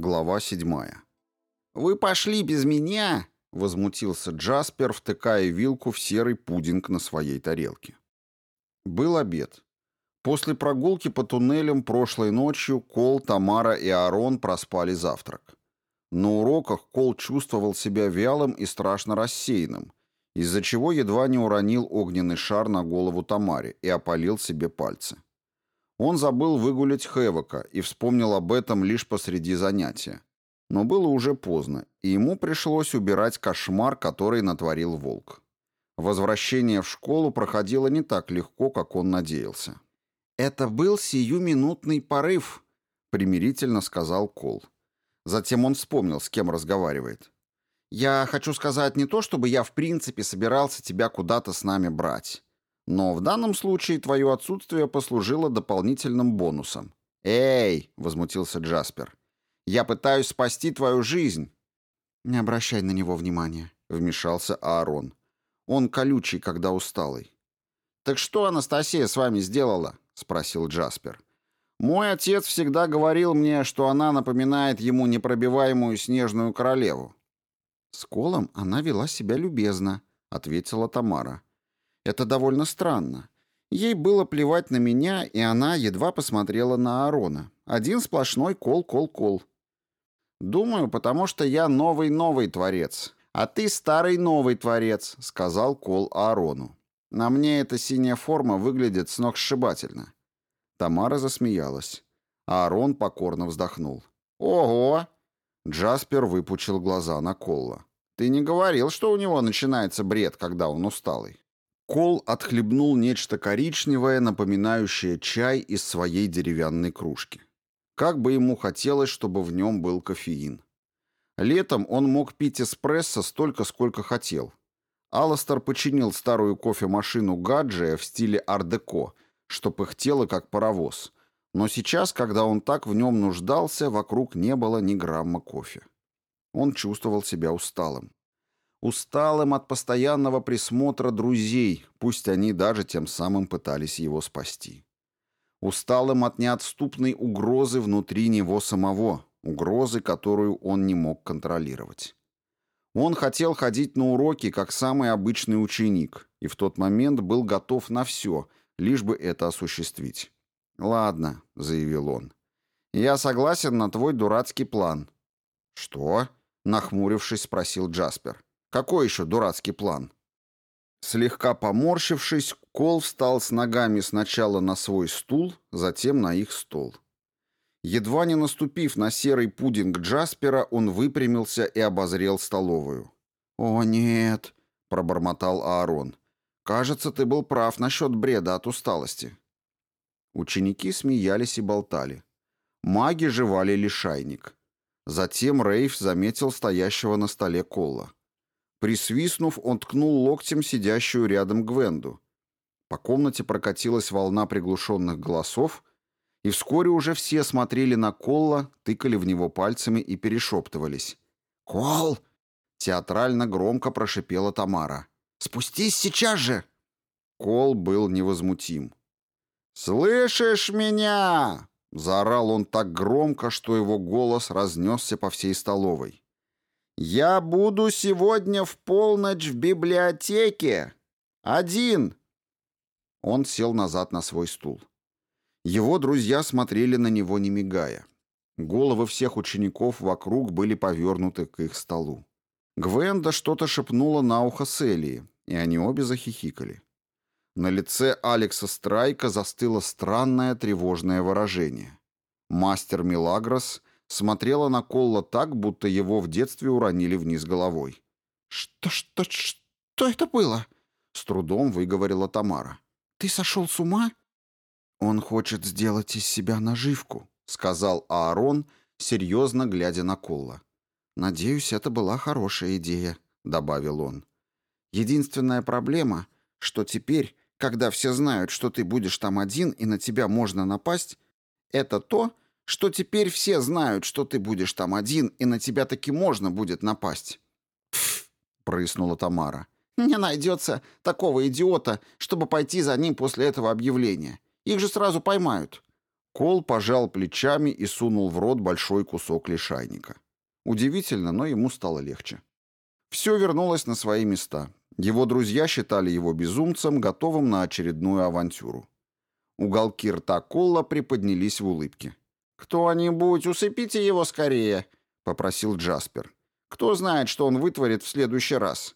Глава седьмая. «Вы пошли без меня!» — возмутился Джаспер, втыкая вилку в серый пудинг на своей тарелке. Был обед. После прогулки по туннелям прошлой ночью Кол, Тамара и Арон проспали завтрак. На уроках Кол чувствовал себя вялым и страшно рассеянным, из-за чего едва не уронил огненный шар на голову Тамаре и опалил себе пальцы. Он забыл выгулять Хэвока и вспомнил об этом лишь посреди занятия. Но было уже поздно, и ему пришлось убирать кошмар, который натворил волк. Возвращение в школу проходило не так легко, как он надеялся. «Это был сиюминутный порыв», — примирительно сказал Кол. Затем он вспомнил, с кем разговаривает. «Я хочу сказать не то, чтобы я в принципе собирался тебя куда-то с нами брать. Но в данном случае твое отсутствие послужило дополнительным бонусом. «Эй!» — возмутился Джаспер. «Я пытаюсь спасти твою жизнь!» «Не обращай на него внимания», — вмешался Аарон. «Он колючий, когда усталый». «Так что Анастасия с вами сделала?» — спросил Джаспер. «Мой отец всегда говорил мне, что она напоминает ему непробиваемую снежную королеву». «С Колом она вела себя любезно», — ответила Тамара. Это довольно странно. Ей было плевать на меня, и она едва посмотрела на Аарона. Один сплошной кол-кол-кол. «Думаю, потому что я новый-новый творец, а ты старый новый творец», — сказал Кол Аарону. «На мне эта синяя форма выглядит сногсшибательно». Тамара засмеялась. Аарон покорно вздохнул. «Ого!» Джаспер выпучил глаза на Колла. «Ты не говорил, что у него начинается бред, когда он усталый?» Кол отхлебнул нечто коричневое, напоминающее чай из своей деревянной кружки. Как бы ему хотелось, чтобы в нем был кофеин. Летом он мог пить эспрессо столько, сколько хотел. Алластер починил старую кофемашину Гаджия в стиле ар-деко, что пыхтело как паровоз. Но сейчас, когда он так в нем нуждался, вокруг не было ни грамма кофе. Он чувствовал себя усталым усталым от постоянного присмотра друзей, пусть они даже тем самым пытались его спасти. Усталым от неотступной угрозы внутри него самого, угрозы, которую он не мог контролировать. Он хотел ходить на уроки, как самый обычный ученик, и в тот момент был готов на все, лишь бы это осуществить. «Ладно», — заявил он, — «я согласен на твой дурацкий план». «Что?» — нахмурившись, спросил Джаспер. Какой еще дурацкий план? Слегка поморщившись, Кол встал с ногами сначала на свой стул, затем на их стол. Едва не наступив на серый пудинг Джаспера, он выпрямился и обозрел столовую. «О, нет!» — пробормотал Аарон. «Кажется, ты был прав насчет бреда от усталости». Ученики смеялись и болтали. Маги жевали лишайник. Затем Рейф заметил стоящего на столе Колла. Присвистнув, он ткнул локтем сидящую рядом Гвенду. По комнате прокатилась волна приглушенных голосов, и вскоре уже все смотрели на Колла, тыкали в него пальцами и перешептывались. «Кол!» — театрально громко прошипела Тамара. «Спустись сейчас же!» Кол был невозмутим. «Слышишь меня?» — заорал он так громко, что его голос разнесся по всей столовой. «Я буду сегодня в полночь в библиотеке. Один!» Он сел назад на свой стул. Его друзья смотрели на него, не мигая. Головы всех учеников вокруг были повернуты к их столу. Гвенда что-то шепнула на ухо Селии, и они обе захихикали. На лице Алекса Страйка застыло странное тревожное выражение. Мастер Милагрос смотрела на Колла так, будто его в детстве уронили вниз головой. «Что, что, что это было?» — с трудом выговорила Тамара. «Ты сошел с ума?» «Он хочет сделать из себя наживку», — сказал Аарон, серьезно глядя на Колла. «Надеюсь, это была хорошая идея», — добавил он. «Единственная проблема, что теперь, когда все знают, что ты будешь там один и на тебя можно напасть, это то, что теперь все знают, что ты будешь там один, и на тебя таки можно будет напасть». «Пф!» — прыснула Тамара. «Не найдется такого идиота, чтобы пойти за ним после этого объявления. Их же сразу поймают. Кол пожал плечами и сунул в рот большой кусок лишайника. Удивительно, но ему стало легче. Все вернулось на свои места. Его друзья считали его безумцем, готовым на очередную авантюру. Уголки рта Колла приподнялись в улыбке. «Кто-нибудь, усыпите его скорее!» — попросил Джаспер. «Кто знает, что он вытворит в следующий раз?»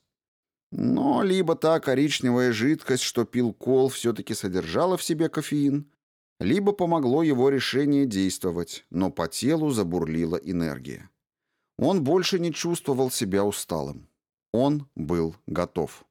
Но либо та коричневая жидкость, что пил Кол, все-таки содержала в себе кофеин, либо помогло его решение действовать, но по телу забурлила энергия. Он больше не чувствовал себя усталым. Он был готов.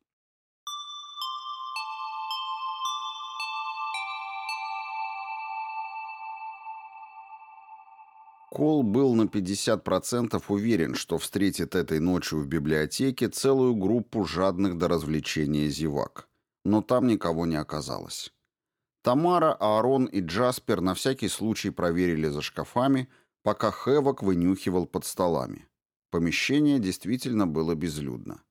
Кол был на 50% уверен, что встретит этой ночью в библиотеке целую группу жадных до развлечения зевак. Но там никого не оказалось. Тамара, Аарон и Джаспер на всякий случай проверили за шкафами, пока Хэвок вынюхивал под столами. Помещение действительно было безлюдно.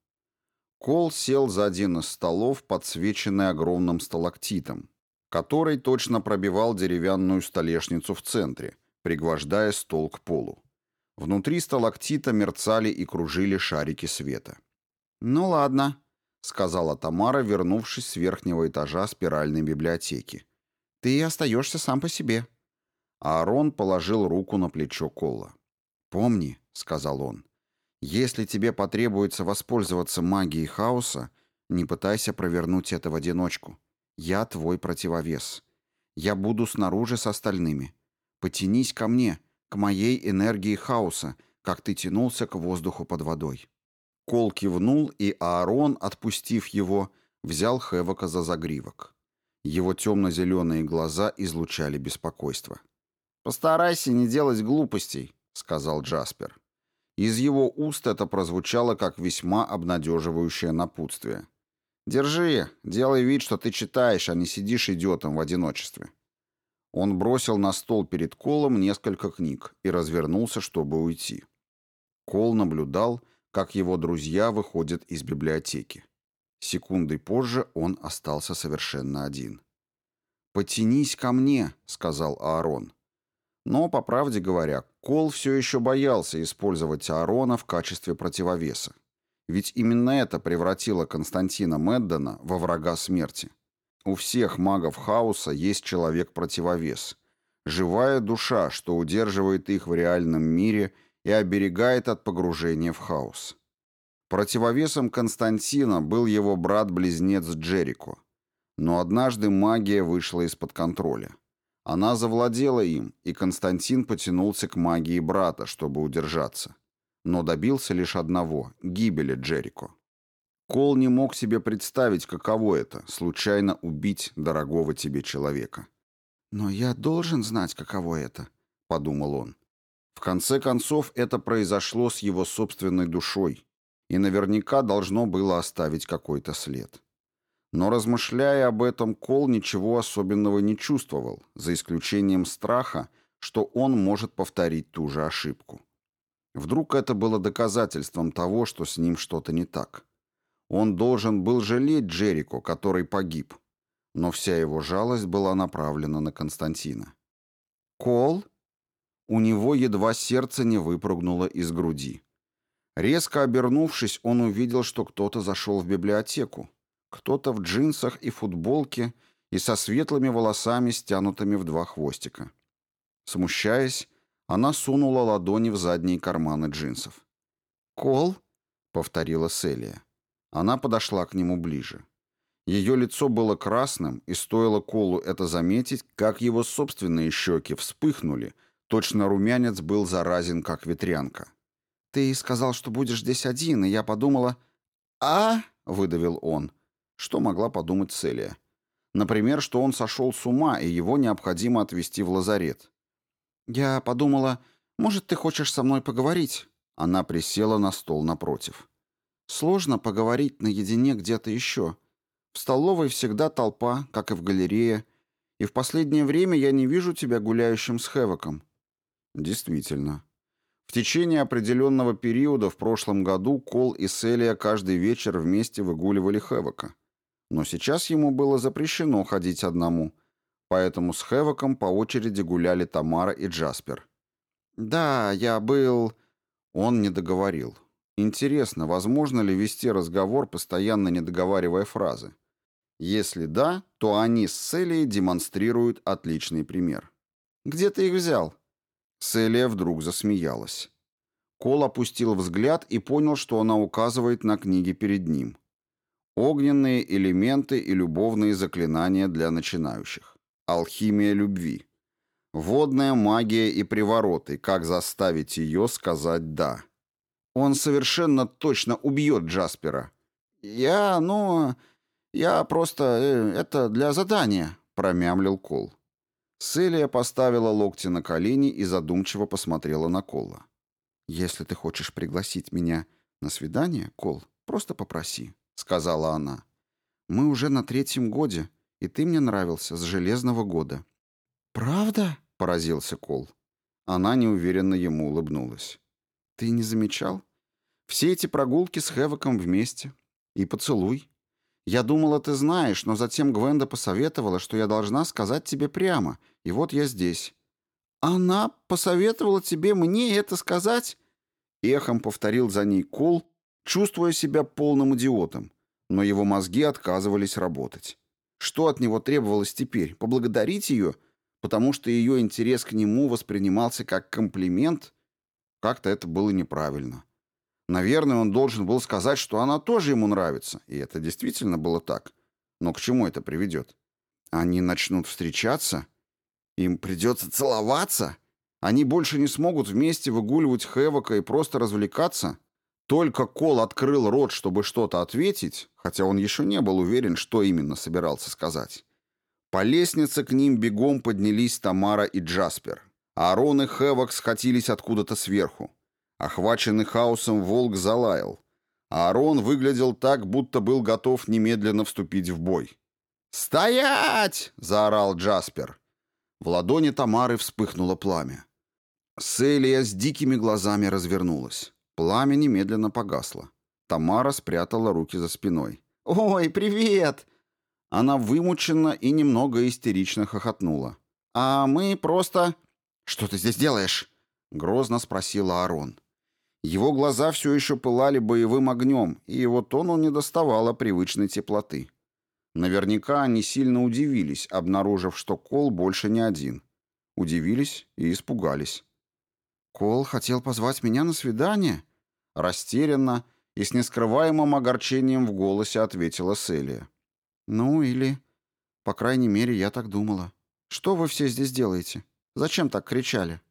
Кол сел за один из столов, подсвеченный огромным сталактитом, который точно пробивал деревянную столешницу в центре, пригвождая стол к полу. Внутри сталактита мерцали и кружили шарики света. «Ну ладно», — сказала Тамара, вернувшись с верхнего этажа спиральной библиотеки. «Ты остаешься сам по себе». Аарон положил руку на плечо Колла. «Помни», — сказал он, если тебе потребуется воспользоваться магией хаоса, не пытайся провернуть это в одиночку. Я твой противовес. Я буду снаружи с остальными. Потянись ко мне, к моей энергии хаоса, как ты тянулся к воздуху под водой». Кол кивнул, и Аарон, отпустив его, взял Хевока за загривок. Его темно-зеленые глаза излучали беспокойство. «Постарайся не делать глупостей», — сказал Джаспер. Из его уст это прозвучало как весьма обнадеживающее напутствие. «Держи, делай вид, что ты читаешь, а не сидишь идиотом в одиночестве». Он бросил на стол перед Колом несколько книг и развернулся, чтобы уйти. Кол наблюдал, как его друзья выходят из библиотеки. Секундой позже он остался совершенно один. «Потянись ко мне», — сказал Аарон. Но, по правде говоря, Кол все еще боялся использовать Аарона в качестве противовеса. Ведь именно это превратило Константина Меддена во врага смерти. У всех магов хаоса есть человек-противовес. Живая душа, что удерживает их в реальном мире и оберегает от погружения в хаос. Противовесом Константина был его брат-близнец Джерико. Но однажды магия вышла из-под контроля. Она завладела им, и Константин потянулся к магии брата, чтобы удержаться. Но добился лишь одного — гибели Джерико. Кол не мог себе представить, каково это — случайно убить дорогого тебе человека. «Но я должен знать, каково это», — подумал он. В конце концов, это произошло с его собственной душой, и наверняка должно было оставить какой-то след. Но размышляя об этом, Кол ничего особенного не чувствовал, за исключением страха, что он может повторить ту же ошибку. Вдруг это было доказательством того, что с ним что-то не так. Он должен был жалеть Джерико, который погиб. Но вся его жалость была направлена на Константина. «Кол?» У него едва сердце не выпрыгнуло из груди. Резко обернувшись, он увидел, что кто-то зашел в библиотеку. Кто-то в джинсах и футболке и со светлыми волосами, стянутыми в два хвостика. Смущаясь, она сунула ладони в задние карманы джинсов. «Кол?» — повторила Селия. Она подошла к нему ближе. Ее лицо было красным, и стоило Колу это заметить, как его собственные щеки вспыхнули, точно румянец был заразен, как ветрянка. «Ты сказал, что будешь здесь один, и я подумала...» «А?» — выдавил он. Что могла подумать Селия? Например, что он сошел с ума, и его необходимо отвезти в лазарет. «Я подумала, может, ты хочешь со мной поговорить?» Она присела на стол напротив. «Сложно поговорить наедине где-то еще. В столовой всегда толпа, как и в галерее, и в последнее время я не вижу тебя гуляющим с Хевоком». «Действительно». В течение определенного периода в прошлом году Кол и Селия каждый вечер вместе выгуливали Хевока. Но сейчас ему было запрещено ходить одному, поэтому с Хэвоком по очереди гуляли Тамара и Джаспер. «Да, я был...» Он не договорил. Интересно, возможно ли вести разговор, постоянно не договаривая фразы? Если да, то они с Селией демонстрируют отличный пример. «Где ты их взял?» Селия вдруг засмеялась. Кол опустил взгляд и понял, что она указывает на книги перед ним. Огненные элементы и любовные заклинания для начинающих. Алхимия любви. Водная магия и привороты. Как заставить ее сказать «да». Он совершенно точно убьет Джаспера. «Я, ну, я просто... Э, это для задания», — промямлил Кол. Селия поставила локти на колени и задумчиво посмотрела на Кола. «Если ты хочешь пригласить меня на свидание, Кол, просто попроси», — сказала она. «Мы уже на третьем годе, и ты мне нравился с железного года». «Правда?» — поразился Кол. Она неуверенно ему улыбнулась. «Ты не замечал? Все эти прогулки с Хэвоком вместе. И поцелуй. Я думала, ты знаешь, но затем Гвенда посоветовала, что я должна сказать тебе прямо, и вот я здесь». «Она посоветовала тебе мне это сказать?» Эхом повторил за ней Кол, чувствуя себя полным идиотом, но его мозги отказывались работать. Что от него требовалось теперь? Поблагодарить ее, потому что ее интерес к нему воспринимался как комплимент? Как-то это было неправильно. Наверное, он должен был сказать, что она тоже ему нравится, и это действительно было так. Но к чему это приведет? Они начнут встречаться? Им придется целоваться? Они больше не смогут вместе выгуливать Хэвока и просто развлекаться? Только Кол открыл рот, чтобы что-то ответить, хотя он еще не был уверен, что именно собирался сказать. По лестнице к ним бегом поднялись Тамара и Джаспер. Аарон и Хэвок схватились откуда-то сверху. Охваченный хаосом волк залаял. Аарон выглядел так, будто был готов немедленно вступить в бой. «Стоять!» — заорал Джаспер. В ладони Тамары вспыхнуло пламя. Селия с дикими глазами развернулась. Пламя немедленно погасло. Тамара спрятала руки за спиной. «Ой, привет!» Она вымученно и немного истерично хохотнула. «А мы просто...» «Что ты здесь делаешь?» Грозно спросила Аарон. Его глаза все еще пылали боевым огнем, и его тону не доставало привычной теплоты. Наверняка они сильно удивились, обнаружив, что Кол больше не один. Удивились и испугались. «Кол хотел позвать меня на свидание?» Растерянно и с нескрываемым огорчением в голосе ответила Селия. «Ну, или... По крайней мере, я так думала. Что вы все здесь делаете? Зачем так кричали?»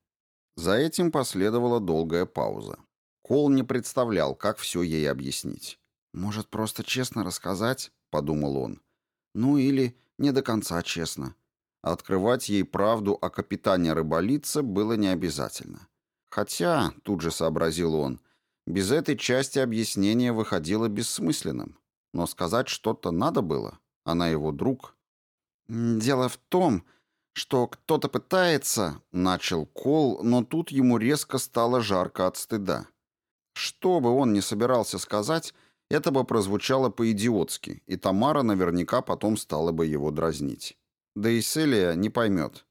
За этим последовала долгая пауза. Кол не представлял, как все ей объяснить. «Может, просто честно рассказать?» — подумал он. «Ну или не до конца честно». Открывать ей правду о капитане Рыболице было не обязательно. Хотя, тут же сообразил он, без этой части объяснение выходило бессмысленным. Но сказать что-то надо было. Она его друг. «Дело в том, что кто-то пытается...» — начал Кол, но тут ему резко стало жарко от стыда. Что бы он ни собирался сказать, это бы прозвучало по-идиотски, и Тамара наверняка потом стала бы его дразнить. Да и Селия не поймет.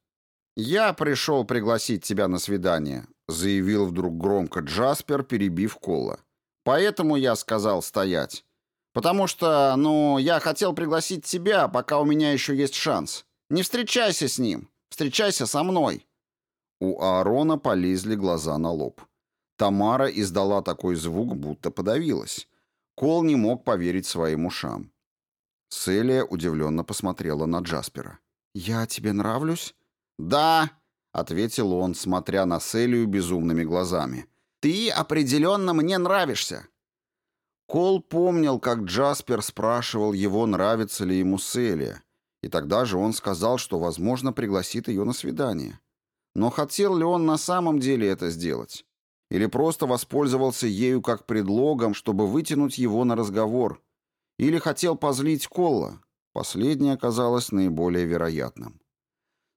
«Я пришел пригласить тебя на свидание», — заявил вдруг громко Джаспер, перебив Кола. «Поэтому я сказал стоять. Потому что, ну, я хотел пригласить тебя, пока у меня еще есть шанс. Не встречайся с ним, встречайся со мной». У Аарона полезли глаза на лоб. Тамара издала такой звук, будто подавилась. Кол не мог поверить своим ушам. Селия удивленно посмотрела на Джаспера. «Я тебе нравлюсь?» «Да», — ответил он, смотря на Селию безумными глазами. «Ты определенно мне нравишься». Кол помнил, как Джаспер спрашивал его, нравится ли ему Селия, и тогда же он сказал, что, возможно, пригласит ее на свидание. Но хотел ли он на самом деле это сделать? Или просто воспользовался ею как предлогом, чтобы вытянуть его на разговор? Или хотел позлить Колла? Последнее оказалось наиболее вероятным.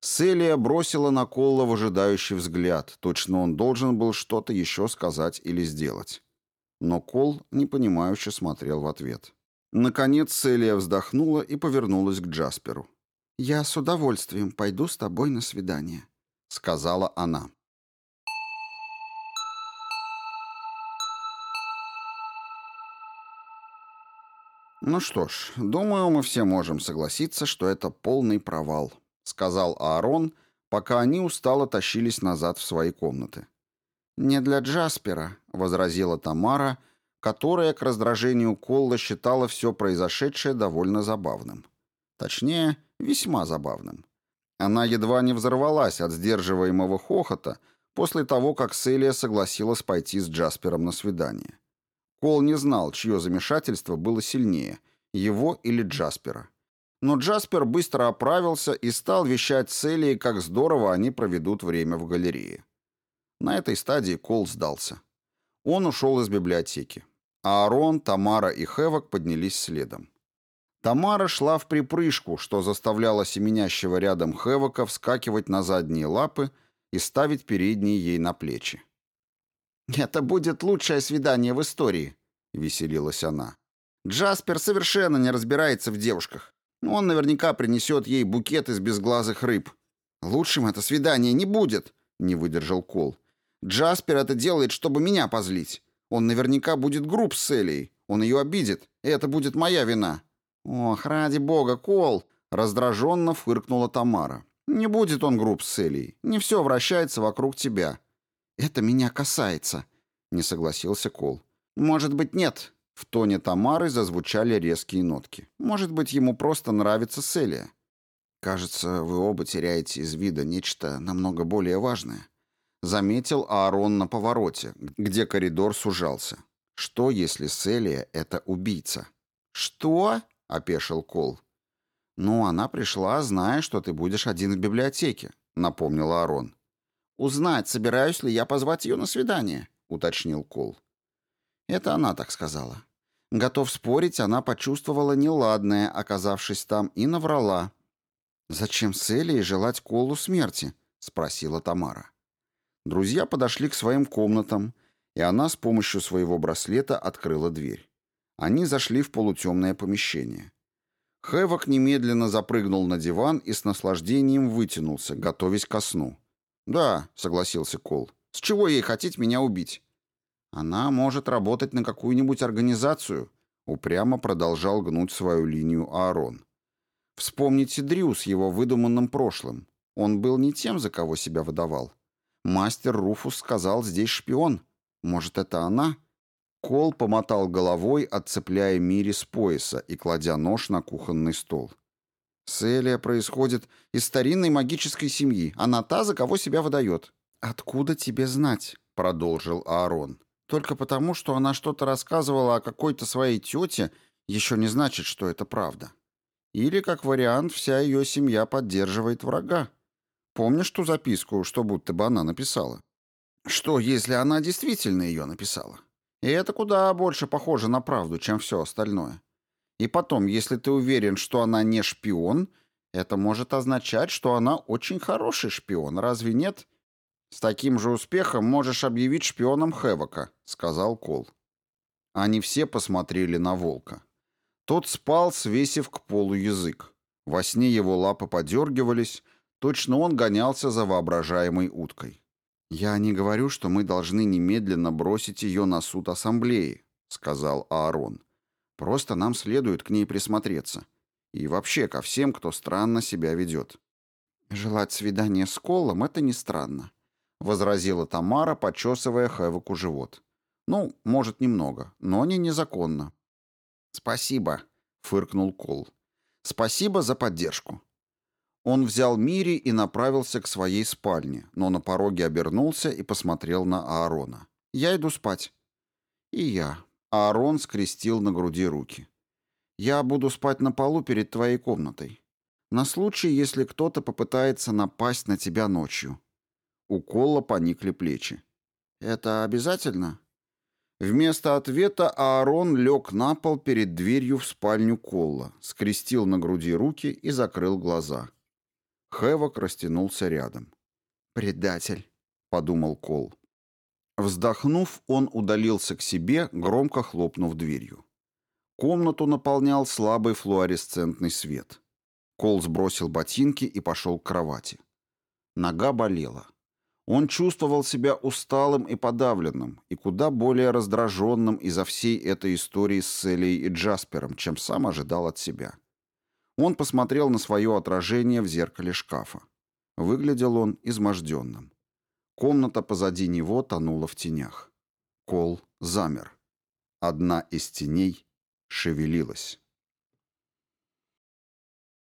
Селия бросила на Колла выжидающий взгляд. Точно он должен был что-то еще сказать или сделать. Но Кол непонимающе смотрел в ответ. Наконец Селия вздохнула и повернулась к Джасперу. «Я с удовольствием пойду с тобой на свидание», — сказала она. «Ну что ж, думаю, мы все можем согласиться, что это полный провал», — сказал Аарон, пока они устало тащились назад в свои комнаты. «Не для Джаспера», — возразила Тамара, которая к раздражению Колла считала все произошедшее довольно забавным. Точнее, весьма забавным. Она едва не взорвалась от сдерживаемого хохота после того, как Селия согласилась пойти с Джаспером на свидание. Кол не знал, чье замешательство было сильнее, его или Джаспера. Но Джаспер быстро оправился и стал вещать Селии, как здорово они проведут время в галерее. На этой стадии Кол сдался. Он ушел из библиотеки. Аарон, Тамара и Хевок поднялись следом. Тамара шла в припрыжку, что заставляло семенящего рядом Хевока вскакивать на задние лапы и ставить передние ей на плечи. «Это будет лучшее свидание в истории», — веселилась она. «Джаспер совершенно не разбирается в девушках. Он наверняка принесет ей букет из безглазых рыб. Лучшим это свидание не будет», — не выдержал Кол. «Джаспер это делает, чтобы меня позлить. Он наверняка будет груб с Элией. Он ее обидит, и это будет моя вина». «Ох, ради бога, Кол!» — раздраженно фыркнула Тамара. «Не будет он груб с Элией. Не все вращается вокруг тебя. «Это меня касается», — не согласился Кол. «Может быть, нет». В тоне Тамары зазвучали резкие нотки. «Может быть, ему просто нравится Селия». «Кажется, вы оба теряете из вида нечто намного более важное», — заметил Аарон на повороте, где коридор сужался. «Что, если Селия — это убийца?» «Что?» — опешил Кол. «Ну, она пришла, зная, что ты будешь один в библиотеке», — напомнил Аарон. «Узнать, собираюсь ли я позвать ее на свидание», — уточнил Кол. Это она так сказала. Готов спорить, она почувствовала неладное, оказавшись там, и наврала. «Зачем с Элией желать Колу смерти?» — спросила Тамара. Друзья подошли к своим комнатам, и она с помощью своего браслета открыла дверь. Они зашли в полутемное помещение. Хэвок немедленно запрыгнул на диван и с наслаждением вытянулся, готовясь ко сну. «Да», — согласился Кол. «С чего ей хотеть меня убить?» «Она может работать на какую-нибудь организацию», — упрямо продолжал гнуть свою линию Аарон. «Вспомните Дрю с его выдуманным прошлым. Он был не тем, за кого себя выдавал. Мастер Руфус сказал, здесь шпион. Может, это она?» Кол помотал головой, отцепляя Мири с пояса и кладя нож на кухонный стол. Селия происходит из старинной магической семьи. Она та, за кого себя выдает. «Откуда тебе знать?» — продолжил Аарон. «Только потому, что она что-то рассказывала о какой-то своей тете, еще не значит, что это правда. Или, как вариант, вся ее семья поддерживает врага. Помнишь ту записку, что будто бы она написала? Что, если она действительно ее написала? И это куда больше похоже на правду, чем все остальное. И потом, если ты уверен, что она не шпион, это может означать, что она очень хороший шпион, разве нет? С таким же успехом можешь объявить шпионом Хевока, сказал Кол. Они все посмотрели на волка. Тот спал, свесив к полу язык. Во сне его лапы подергивались, точно он гонялся за воображаемой уткой. «Я не говорю, что мы должны немедленно бросить ее на суд ассамблеи», — сказал Аарон. Просто нам следует к ней присмотреться. И вообще ко всем, кто странно себя ведет. «Желать свидания с Колом — это не странно», — возразила Тамара, почесывая Хэвоку живот. «Ну, может, немного, но не незаконно». «Спасибо», — фыркнул Кол. «Спасибо за поддержку». Он взял Мири и направился к своей спальне, но на пороге обернулся и посмотрел на Аарона. «Я иду спать». «И я», Аарон скрестил на груди руки. «Я буду спать на полу перед твоей комнатой. На случай, если кто-то попытается напасть на тебя ночью». У Колла поникли плечи. «Это обязательно?» Вместо ответа Аарон лег на пол перед дверью в спальню Колла, скрестил на груди руки и закрыл глаза. Хэвок растянулся рядом. «Предатель», — подумал Кол. Вздохнув, он удалился к себе, громко хлопнув дверью. Комнату наполнял слабый флуоресцентный свет. Кол сбросил ботинки и пошел к кровати. Нога болела. Он чувствовал себя усталым и подавленным, и куда более раздраженным из-за всей этой истории с Селией и Джаспером, чем сам ожидал от себя. Он посмотрел на свое отражение в зеркале шкафа. Выглядел он изможденным. Комната позади него тонула в тенях. Кол замер. Одна из теней шевелилась.